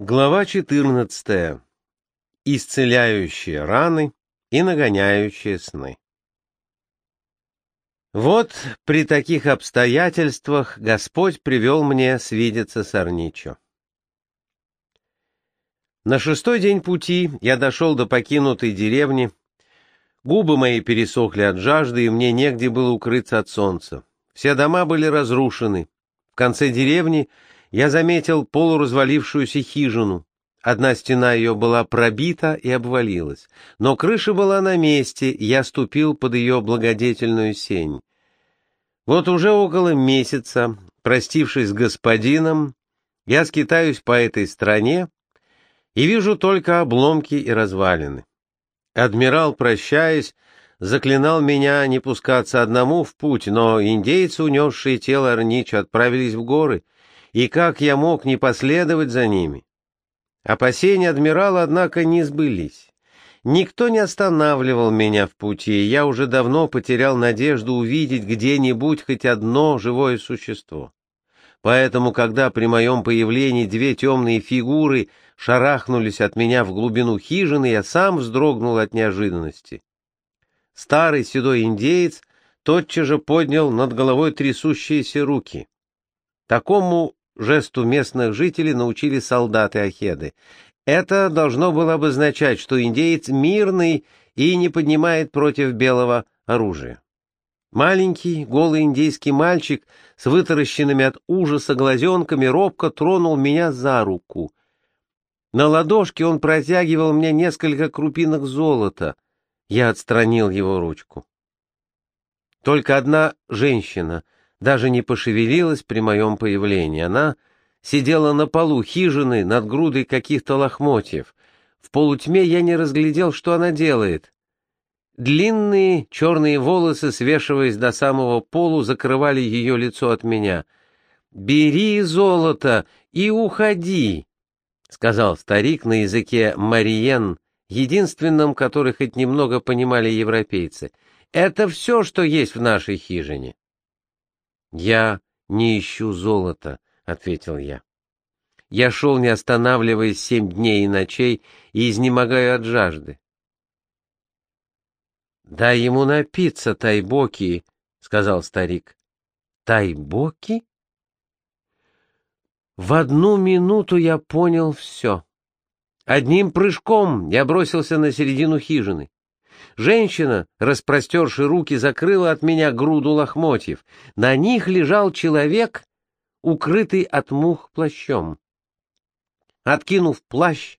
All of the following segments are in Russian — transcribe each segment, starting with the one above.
Глава 14. Исцеляющие раны и нагоняющие сны. Вот при таких обстоятельствах Господь привел мне свидеться с Арничо. На шестой день пути я дошел до покинутой деревни. Губы мои пересохли от жажды, и мне негде было укрыться от солнца. Все дома были разрушены. В конце деревни я заметил полуразвалившуюся хижину. Одна стена ее была пробита и обвалилась, но крыша была на месте, я ступил под ее благодетельную сень. Вот уже около месяца, простившись с господином, я скитаюсь по этой стране и вижу только обломки и развалины. Адмирал, прощаясь, заклинал меня не пускаться одному в путь, но индейцы, унесшие тело Арнича, отправились в горы — и как я мог не последовать за ними? Опасения адмирала, однако, не сбылись. Никто не останавливал меня в пути, и я уже давно потерял надежду увидеть где-нибудь хоть одно живое существо. Поэтому, когда при моем появлении две темные фигуры шарахнулись от меня в глубину хижины, я сам вздрогнул от неожиданности. Старый седой индеец тотчас же поднял над головой трясущиеся руки. Такому Жесту местных жителей научили солдаты Ахеды. Это должно было обозначать, что индеец мирный и не поднимает против белого оружия. Маленький, голый индейский мальчик с вытаращенными от ужаса глазенками робко тронул меня за руку. На ладошке он протягивал мне несколько крупинок золота. Я отстранил его ручку. Только одна женщина даже не пошевелилась при моем появлении. Она сидела на полу хижины над грудой каких-то лохмотьев. В полутьме я не разглядел, что она делает. Длинные черные волосы, свешиваясь до самого полу, закрывали ее лицо от меня. «Бери золото и уходи», — сказал старик на языке мариен, единственном, который хоть немного понимали европейцы. «Это все, что есть в нашей хижине». «Я не ищу золота», — ответил я. «Я шел, не останавливаясь, семь дней и ночей и изнемогаю от жажды». «Дай ему напиться, Тайбоки», — сказал старик. «Тайбоки?» В одну минуту я понял все. Одним прыжком я бросился на середину хижины. Женщина, распростерши руки, закрыла от меня груду лохмотьев. На них лежал человек, укрытый от мух плащом. Откинув плащ,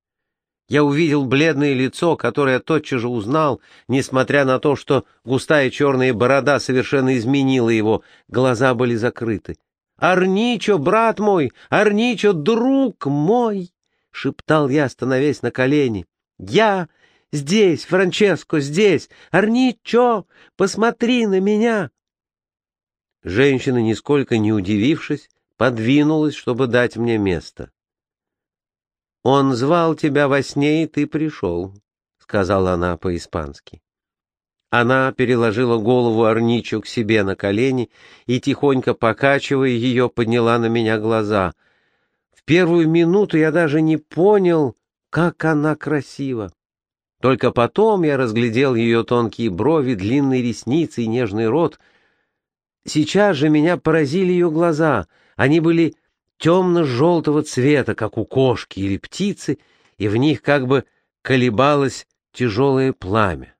я увидел бледное лицо, которое тотчас же узнал, несмотря на то, что густая черная борода совершенно изменила его, глаза были закрыты. «Арничо, брат мой! Арничо, друг мой!» — шептал я, становясь на колени. «Я Здесь, Франческо, здесь! Арничо, посмотри на меня!» Женщина, нисколько не удивившись, подвинулась, чтобы дать мне место. «Он звал тебя во сне, и ты пришел», — сказала она по-испански. Она переложила голову Арничо к себе на колени и, тихонько покачивая ее, подняла на меня глаза. В первую минуту я даже не понял, как она красива. Только потом я разглядел ее тонкие брови, длинные ресницы и нежный рот. Сейчас же меня поразили ее глаза. Они были темно-желтого цвета, как у кошки или птицы, и в них как бы колебалось тяжелое пламя.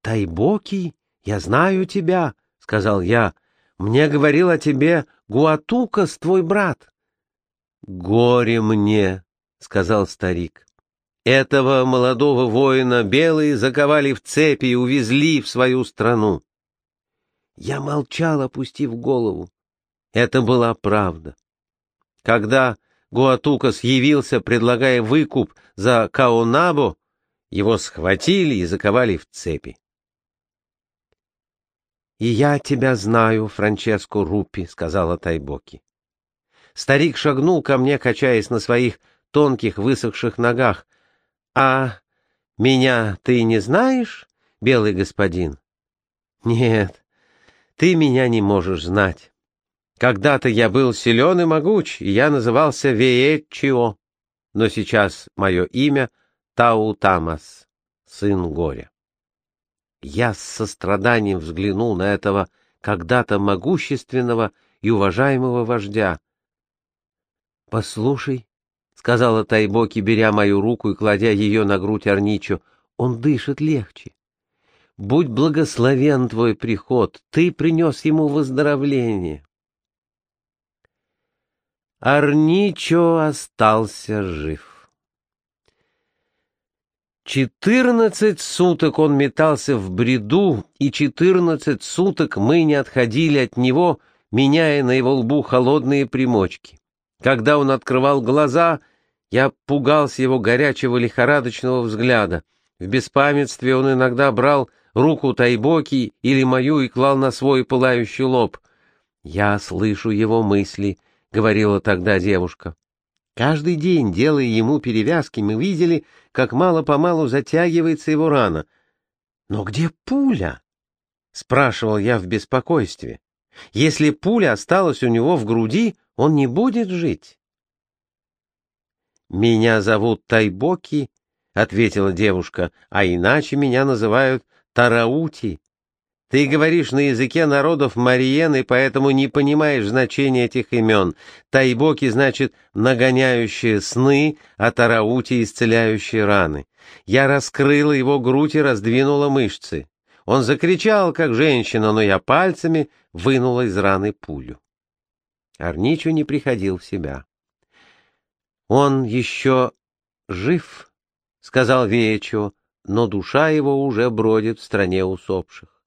«Тайбоки, я знаю тебя», — сказал я. «Мне говорил о тебе Гуатукас, твой брат». «Горе мне», — сказал старик. Этого молодого воина белые заковали в цепи и увезли в свою страну. Я молчал, опустив голову. Это была правда. Когда Гуатукас явился, предлагая выкуп за Каонабо, его схватили и заковали в цепи. «И я тебя знаю, Франческо Руппи», — сказала Тайбоки. Старик шагнул ко мне, качаясь на своих тонких высохших ногах, «А меня ты не знаешь, белый господин?» «Нет, ты меня не можешь знать. Когда-то я был силен и могуч, и я назывался Веечио. но сейчас мое имя Тау Тамас, сын горя. Я с состраданием взглянул на этого когда-то могущественного и уважаемого вождя. — Послушай, — сказала Тайбоки, беря мою руку и кладя ее на грудь Арничу, — он дышит легче. Будь благословен твой приход, ты принес ему выздоровление. Арничо остался жив. Четырнадцать суток он метался в бреду, и четырнадцать суток мы не отходили от него, меняя на его лбу холодные примочки. Когда он открывал глаза, я пугался его горячего лихорадочного взгляда. В беспамятстве он иногда брал руку Тайбоки или мою и клал на свой пылающий лоб. «Я слышу его мысли», — говорила тогда девушка. Каждый день, делая ему перевязки, мы видели, как мало-помалу затягивается его рана. «Но где пуля?» — спрашивал я в беспокойстве. «Если пуля осталась у него в груди, он не будет жить». «Меня зовут Тайбоки», — ответила девушка, — «а иначе меня называют Тараути. Ты говоришь на языке народов Мариен и поэтому не понимаешь значения этих имен. Тайбоки значит «нагоняющие сны», а Тараути — «исцеляющие раны». Я раскрыла его грудь и раздвинула мышцы. Он закричал, как женщина, но я пальцами вынула из раны пулю. Арничу не приходил в себя. «Он еще жив», — сказал Вечо, но душа его уже бродит в стране усопших.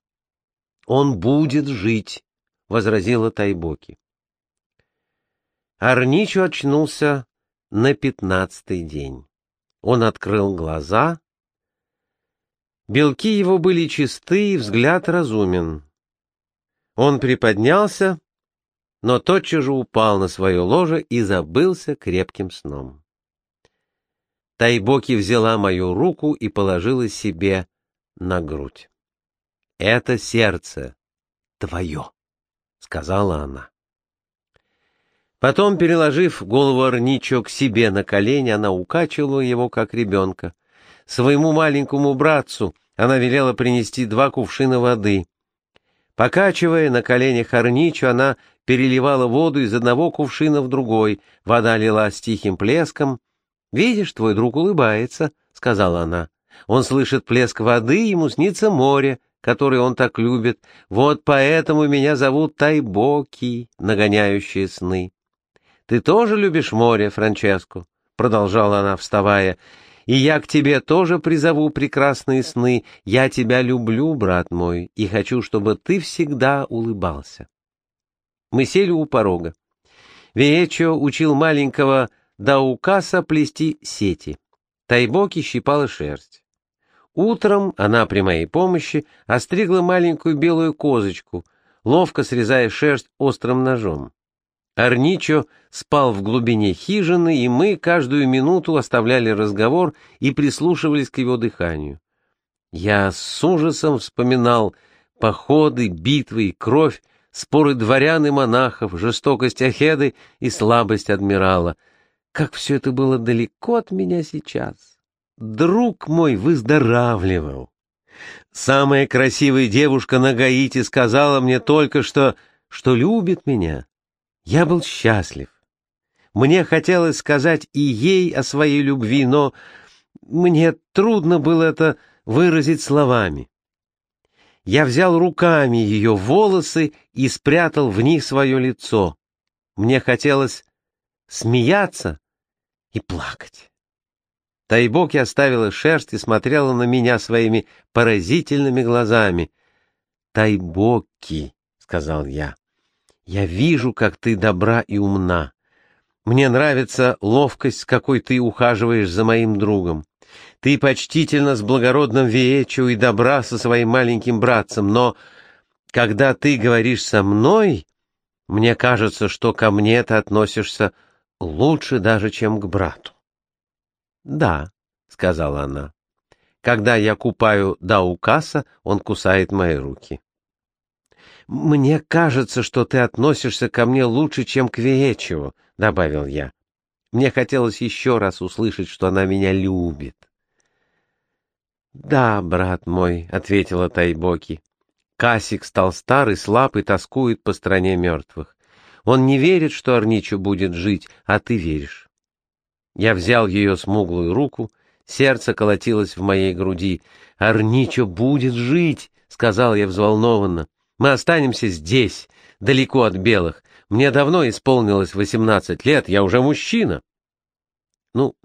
«Он будет жить», — возразила Тайбоки. Арничу очнулся на пятнадцатый день. Он открыл глаза. Белки его были чисты, и взгляд разумен. Он приподнялся, но тотчас же упал на свое ложе и забылся крепким сном. Тайбоки взяла мою руку и положила себе на грудь. «Это сердце твое», — сказала она. Потом, переложив голову Арничо к себе на колени, она укачивала его, как ребенка. Своему маленькому братцу она велела принести два кувшина воды. Покачивая на коленях Арничо, она переливала воду из одного кувшина в другой, вода лилась тихим плеском, «Видишь, твой друг улыбается», — сказала она. «Он слышит плеск воды, ему снится море, которое он так любит. Вот поэтому меня зовут Тайбоки, нагоняющие сны». «Ты тоже любишь море, Франческо?» — продолжала она, вставая. «И я к тебе тоже призову прекрасные сны. Я тебя люблю, брат мой, и хочу, чтобы ты всегда улыбался». Мы сели у порога. Веечо учил маленького до указа плести сети. Тайбоки щипала шерсть. Утром она при моей помощи остригла маленькую белую козочку, ловко срезая шерсть острым ножом. Арничо спал в глубине хижины, и мы каждую минуту оставляли разговор и прислушивались к его дыханию. Я с ужасом вспоминал походы, битвы и кровь, споры дворян и монахов, жестокость Ахеды и слабость адмирала — как все это было далеко от меня сейчас. Друг мой выздоравливал. Самая красивая девушка на Гаити сказала мне только что, что любит меня. Я был счастлив. Мне хотелось сказать и ей о своей любви, но мне трудно было это выразить словами. Я взял руками ее волосы и спрятал в них свое лицо. Мне хотелось смеяться и плакать. Тайбоки оставила шерсть и смотрела на меня своими поразительными глазами. «Тайбоки», — сказал я, — «я вижу, как ты добра и умна. Мне нравится ловкость, с какой ты ухаживаешь за моим другом. Ты почтительно с благородным Веечу и добра со своим маленьким братцем, но когда ты говоришь со мной, мне кажется, что ко мне ты относишься лучше даже, чем к брату. «Да», — сказала она, — «когда я купаю Даукаса, он кусает мои руки». «Мне кажется, что ты относишься ко мне лучше, чем к Веечеву», — добавил я. Мне хотелось еще раз услышать, что она меня любит. «Да, брат мой», — ответила Тайбоки. Касик стал стар и слаб и тоскует по стране мертвых. Он не верит, что Арничу будет жить, а ты веришь. Я взял ее смуглую руку, сердце колотилось в моей груди. «Арничо будет жить», — сказал я взволнованно. «Мы останемся здесь, далеко от белых. Мне давно исполнилось восемнадцать лет, я уже мужчина». Ну,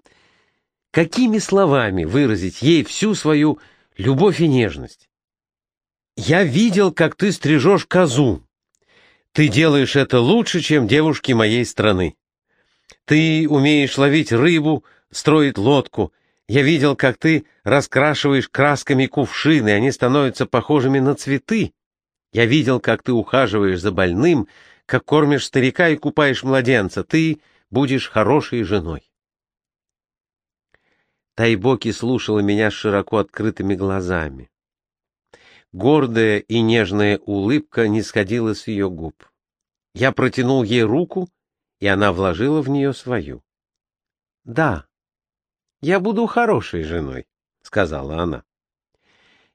какими словами выразить ей всю свою любовь и нежность? «Я видел, как ты стрижешь козу. Ты делаешь это лучше, чем девушки моей страны. Ты умеешь ловить рыбу, строить лодку. Я видел, как ты раскрашиваешь красками кувшины, они становятся похожими на цветы. Я видел, как ты ухаживаешь за больным, как кормишь старика и купаешь младенца. Ты будешь хорошей женой. Тайбоки слушала меня с широко открытыми глазами. Гордая и нежная улыбка не сходила с ее губ. Я протянул ей руку, и она вложила в нее свою. — Да, я буду хорошей женой, — сказала она. —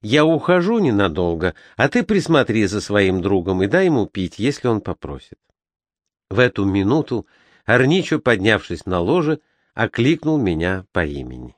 Я ухожу ненадолго, а ты присмотри за своим другом и дай ему пить, если он попросит. В эту минуту Арничо, поднявшись на ложе, окликнул меня по имени.